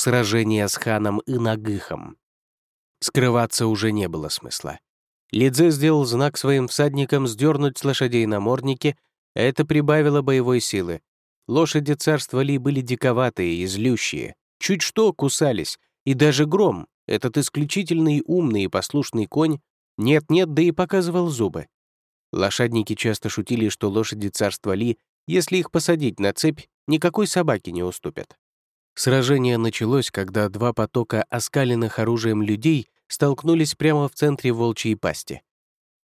сражение с ханом Инагыхом. Скрываться уже не было смысла. Лидзе сделал знак своим всадникам сдернуть с лошадей намордники, это прибавило боевой силы. Лошади царства Ли были диковатые и злющие, чуть что кусались, и даже гром, этот исключительный умный и послушный конь, нет-нет, да и показывал зубы. Лошадники часто шутили, что лошади царства Ли, если их посадить на цепь, никакой собаке не уступят. Сражение началось, когда два потока оскаленных оружием людей столкнулись прямо в центре волчьей пасти.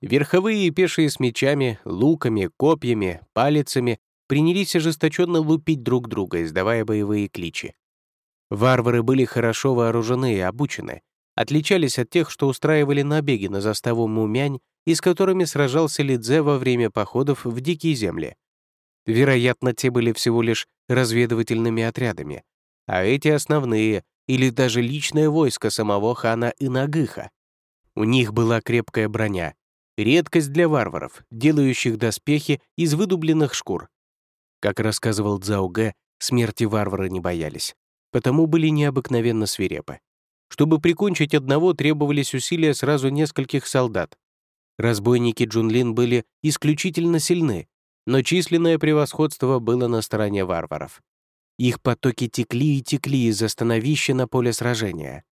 Верховые и пешие с мечами, луками, копьями, палицами принялись ожесточенно лупить друг друга, издавая боевые кличи. Варвары были хорошо вооружены и обучены, отличались от тех, что устраивали набеги на заставу Мумянь и с которыми сражался Лидзе во время походов в дикие земли. Вероятно, те были всего лишь разведывательными отрядами, а эти основные или даже личное войско самого хана Инагыха. У них была крепкая броня, редкость для варваров, делающих доспехи из выдубленных шкур. Как рассказывал Цзаугэ, смерти варвары не боялись, потому были необыкновенно свирепы. Чтобы прикончить одного, требовались усилия сразу нескольких солдат. Разбойники Джунлин были исключительно сильны, но численное превосходство было на стороне варваров. Их потоки текли и текли из остановища на поле сражения.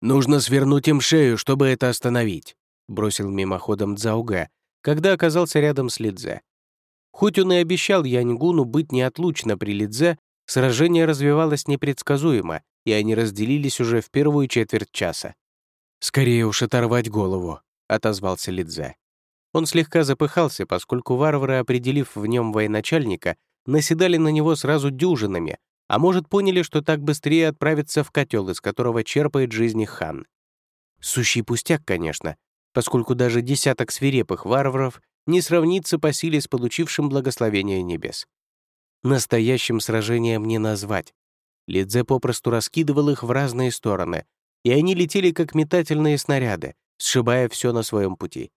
«Нужно свернуть им шею, чтобы это остановить», — бросил мимоходом Цзауга, когда оказался рядом с Лидзе. Хоть он и обещал Яньгуну быть неотлучно при Лидзе, сражение развивалось непредсказуемо, и они разделились уже в первую четверть часа. «Скорее уж оторвать голову», — отозвался Лидзе. Он слегка запыхался, поскольку варвары, определив в нем военачальника, наседали на него сразу дюжинами, а может, поняли, что так быстрее отправиться в котел, из которого черпает жизнь хан. Сущий пустяк, конечно, поскольку даже десяток свирепых варваров не сравнится по силе с получившим благословение небес. Настоящим сражением не назвать. Лидзе попросту раскидывал их в разные стороны, и они летели как метательные снаряды, сшибая все на своем пути.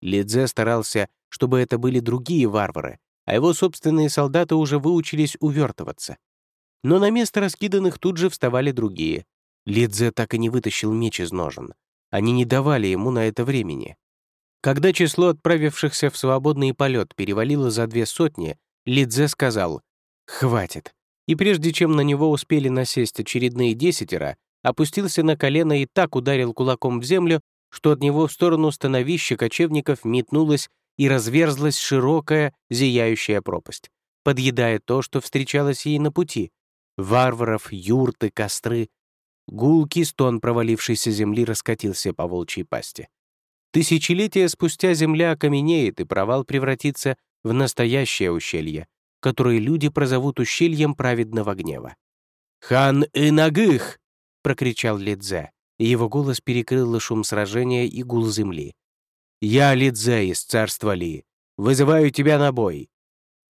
Лидзе старался, чтобы это были другие варвары, а его собственные солдаты уже выучились увертываться. Но на место раскиданных тут же вставали другие. Лидзе так и не вытащил меч из ножен. Они не давали ему на это времени. Когда число отправившихся в свободный полет перевалило за две сотни, Лидзе сказал «Хватит». И прежде чем на него успели насесть очередные десятеро, опустился на колено и так ударил кулаком в землю, что от него в сторону становища кочевников метнулась и разверзлась широкая, зияющая пропасть, подъедая то, что встречалось ей на пути. Варваров, юрты, костры. Гулкий стон провалившейся земли раскатился по волчьей пасти. Тысячелетия спустя земля окаменеет, и провал превратится в настоящее ущелье, которое люди прозовут ущельем праведного гнева. «Хан Инагых!» — прокричал Лидзе, и его голос перекрыл шум сражения и гул земли. «Я Лидзе из царства Ли. Вызываю тебя на бой».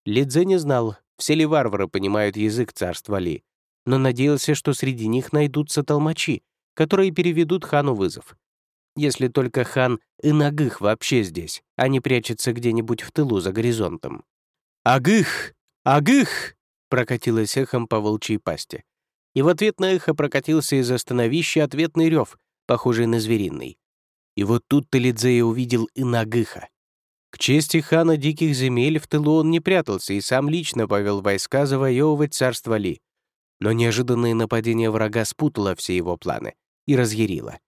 Лидзе не знал, все ли варвары понимают язык царства Ли, но надеялся, что среди них найдутся толмачи, которые переведут хану вызов. Если только хан Инагых вообще здесь, а не прячется где-нибудь в тылу за горизонтом. «Агых! Агых!» прокатилось эхом по волчьей пасти. И в ответ на эхо прокатился из остановища ответный рев, похожий на звериный. И вот тут Талидзея увидел и. К чести хана диких земель в тылу он не прятался и сам лично повел войска завоевывать царство Ли. Но неожиданное нападение врага спутало все его планы и разъярило.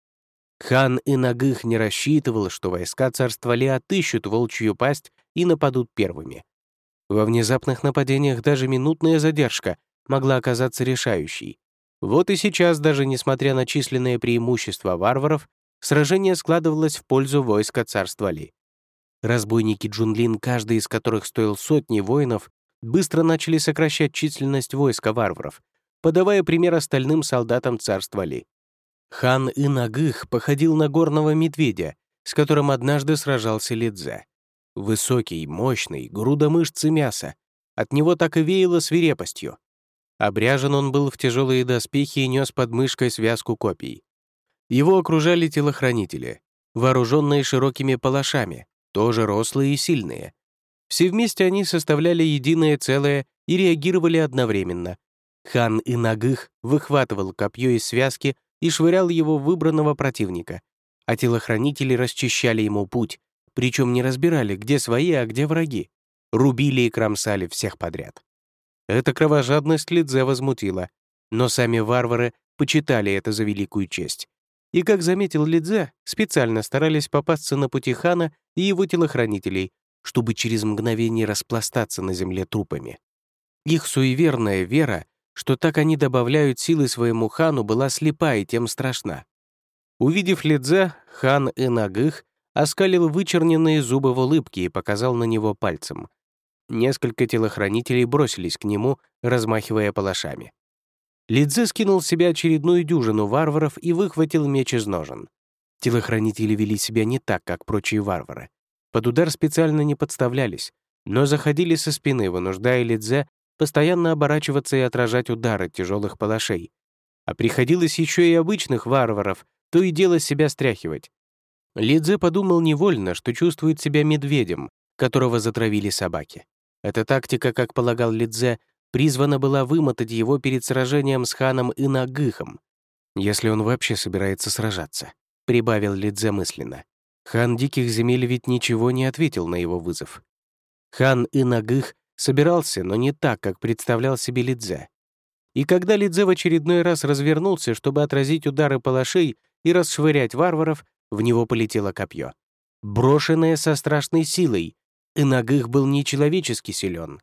Хан Инагых не рассчитывал, что войска царства Ли отыщут волчью пасть и нападут первыми. Во внезапных нападениях даже минутная задержка могла оказаться решающей. Вот и сейчас, даже несмотря на численное преимущество варваров, Сражение складывалось в пользу войска царства Ли. Разбойники Джунлин, каждый из которых стоил сотни воинов, быстро начали сокращать численность войска варваров, подавая пример остальным солдатам царства Ли. Хан Инагых походил на горного медведя, с которым однажды сражался Лидзе. Высокий, мощный, груда мышц и мяса. От него так и веяло свирепостью. Обряжен он был в тяжелые доспехи и нес под мышкой связку копий. Его окружали телохранители, вооруженные широкими палашами, тоже рослые и сильные. Все вместе они составляли единое целое и реагировали одновременно. Хан Инагых выхватывал копье из связки и швырял его в выбранного противника, а телохранители расчищали ему путь, причем не разбирали, где свои, а где враги. Рубили и кромсали всех подряд. Эта кровожадность Лидзе возмутила, но сами варвары почитали это за великую честь. И, как заметил Лидзе, специально старались попасться на пути хана и его телохранителей, чтобы через мгновение распластаться на земле трупами. Их суеверная вера, что так они добавляют силы своему хану, была слепа и тем страшна. Увидев Лидзе, хан Энагых оскалил вычерненные зубы в улыбке и показал на него пальцем. Несколько телохранителей бросились к нему, размахивая палашами. Лидзе скинул с себя очередную дюжину варваров и выхватил меч из ножен. Телохранители вели себя не так, как прочие варвары. Под удар специально не подставлялись, но заходили со спины, вынуждая Лидзе постоянно оборачиваться и отражать удары тяжелых палашей. А приходилось еще и обычных варваров, то и дело себя стряхивать. Лидзе подумал невольно, что чувствует себя медведем, которого затравили собаки. Эта тактика, как полагал Лидзе, призвана была вымотать его перед сражением с ханом Инагыхом, если он вообще собирается сражаться, прибавил Лидзе мысленно. Хан Диких Земель ведь ничего не ответил на его вызов. Хан Инагых собирался, но не так, как представлял себе Лидзе. И когда Лидзе в очередной раз развернулся, чтобы отразить удары палашей и расшвырять варваров, в него полетело копье. Брошенное со страшной силой, Инагых был нечеловечески силен.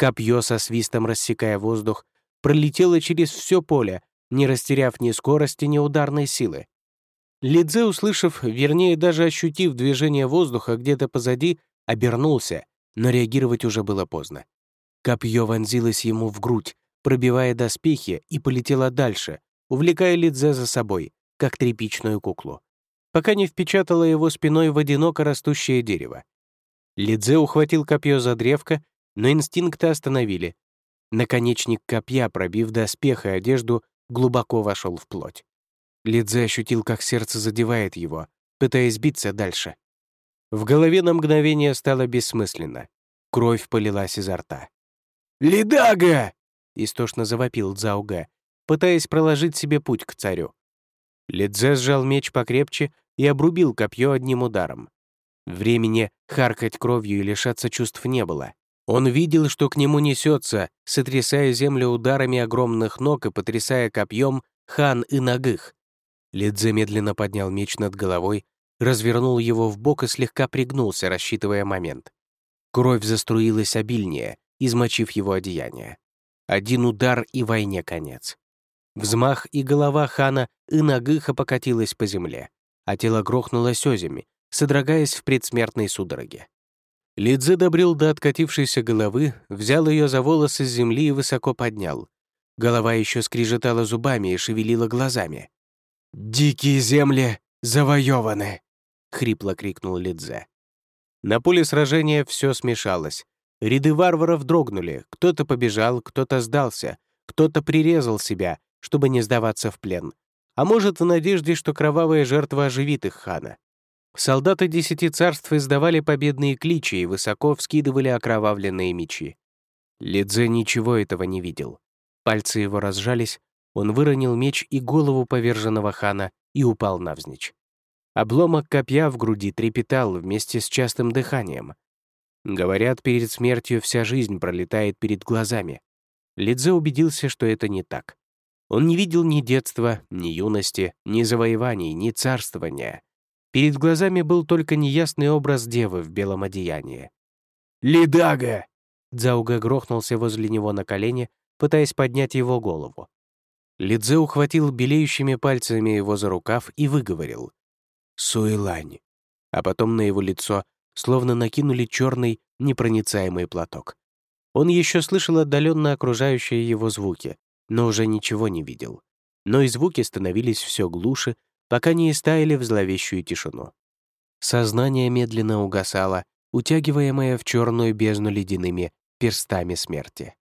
Копье со свистом рассекая воздух пролетело через все поле, не растеряв ни скорости, ни ударной силы. Лидзе, услышав, вернее, даже ощутив движение воздуха где-то позади, обернулся, но реагировать уже было поздно. Копье вонзилось ему в грудь, пробивая доспехи, и полетело дальше, увлекая Лидзе за собой, как тряпичную куклу, пока не впечатало его спиной в одиноко растущее дерево. Лидзе ухватил копье за древко, но инстинкты остановили. Наконечник копья, пробив доспех и одежду, глубоко вошел в плоть. Лидзе ощутил, как сердце задевает его, пытаясь биться дальше. В голове на мгновение стало бессмысленно. Кровь полилась изо рта. «Лидага!» — истошно завопил Дзауга, пытаясь проложить себе путь к царю. Лидзе сжал меч покрепче и обрубил копье одним ударом. Времени харкать кровью и лишаться чувств не было. Он видел, что к нему несется, сотрясая землю ударами огромных ног и потрясая копьем хан и ногых. Лидзе медленно поднял меч над головой, развернул его в бок и слегка пригнулся, рассчитывая момент. Кровь заструилась обильнее, измочив его одеяние. Один удар и войне конец. Взмах и голова хана и ногыха покатилась по земле, а тело грохнулось озими, содрогаясь в предсмертной судороге. Лидзе добрел до откатившейся головы, взял ее за волосы с земли и высоко поднял. Голова еще скрежетала зубами и шевелила глазами. «Дикие земли завоеваны!» — хрипло крикнул Лидзе. На поле сражения все смешалось. Ряды варваров дрогнули, кто-то побежал, кто-то сдался, кто-то прирезал себя, чтобы не сдаваться в плен. А может, в надежде, что кровавая жертва оживит их хана. Солдаты десяти царств издавали победные кличи и высоко вскидывали окровавленные мечи. Лидзе ничего этого не видел. Пальцы его разжались, он выронил меч и голову поверженного хана и упал навзничь. Обломок копья в груди трепетал вместе с частым дыханием. Говорят, перед смертью вся жизнь пролетает перед глазами. Лидзе убедился, что это не так. Он не видел ни детства, ни юности, ни завоеваний, ни царствования. Перед глазами был только неясный образ девы в белом одеянии. «Лидага!» Дзауга грохнулся возле него на колени, пытаясь поднять его голову. Лидзе ухватил белеющими пальцами его за рукав и выговорил. «Суэлань». А потом на его лицо словно накинули черный, непроницаемый платок. Он еще слышал отдаленно окружающие его звуки, но уже ничего не видел. Но и звуки становились все глуше, пока не истаяли в зловещую тишину. Сознание медленно угасало, утягиваемое в черную бездну ледяными перстами смерти.